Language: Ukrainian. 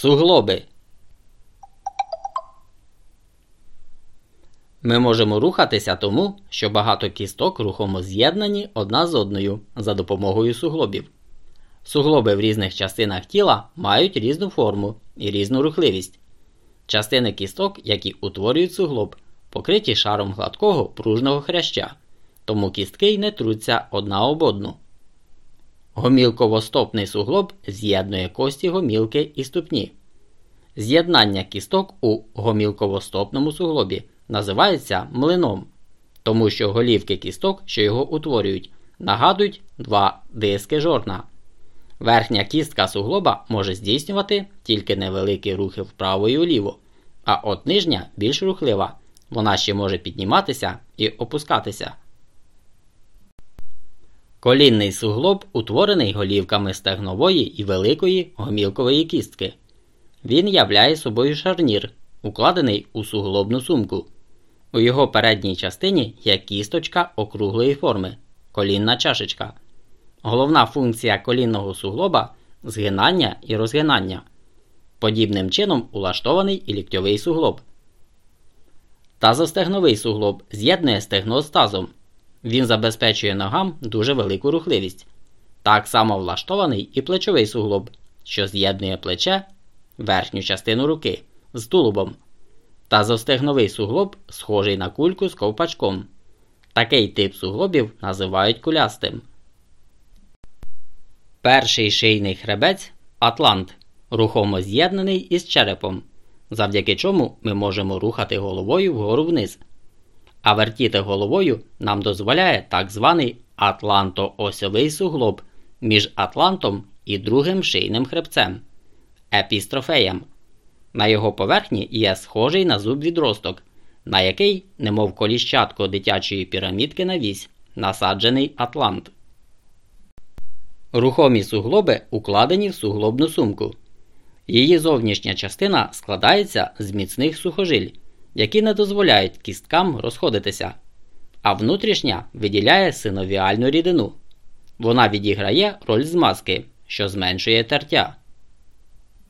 Суглоби. Ми можемо рухатися тому, що багато кісток рухомо з'єднані одна з одною за допомогою суглобів. Суглоби в різних частинах тіла мають різну форму і різну рухливість. Частини кісток, які утворюють суглоб, покриті шаром гладкого пружного хряща, тому кістки й не труться одна об одну. Гомілково-стопний суглоб з'єднує кості гомілки і ступні. З'єднання кісток у гомілково-стопному суглобі називається млином, тому що голівки кісток, що його утворюють, нагадують два диски жорна. Верхня кістка суглоба може здійснювати тільки невеликі рухи вправо і вліво, а от нижня більш рухлива. Вона ще може підніматися і опускатися. Колінний суглоб утворений голівками стегнової і великої гомілкової кістки. Він являє собою шарнір, укладений у суглобну сумку. У його передній частині є кісточка округлої форми колінна чашечка. Головна функція колінного суглоба згинання і розгинання. Подібним чином улаштований і ліктьовий суглоб. Тазостегновий суглоб з'єднує стегно з тазом. Він забезпечує ногам дуже велику рухливість. Так само влаштований і плечовий суглоб, що з'єднує плече, верхню частину руки з тулубом. Тазостегновий суглоб схожий на кульку з ковпачком. Такий тип суглобів називають кулястим. Перший шийний хребець атлант, рухомо з'єднаний із черепом, завдяки чому ми можемо рухати головою вгору вниз. А вертіти головою нам дозволяє так званий атланто-осьовий суглоб між атлантом і другим шийним хребцем епістрофеєм. На його поверхні є схожий на зуб відросток, на який, немов коліщатко дитячої пірамідки на вісь, насаджений атлант. Рухомі суглоби укладені в суглобну сумку. Її зовнішня частина складається з міцних сухожиль, які не дозволяють кісткам розходитися, а внутрішня виділяє синовіальну рідину. Вона відіграє роль змазки, що зменшує тертя.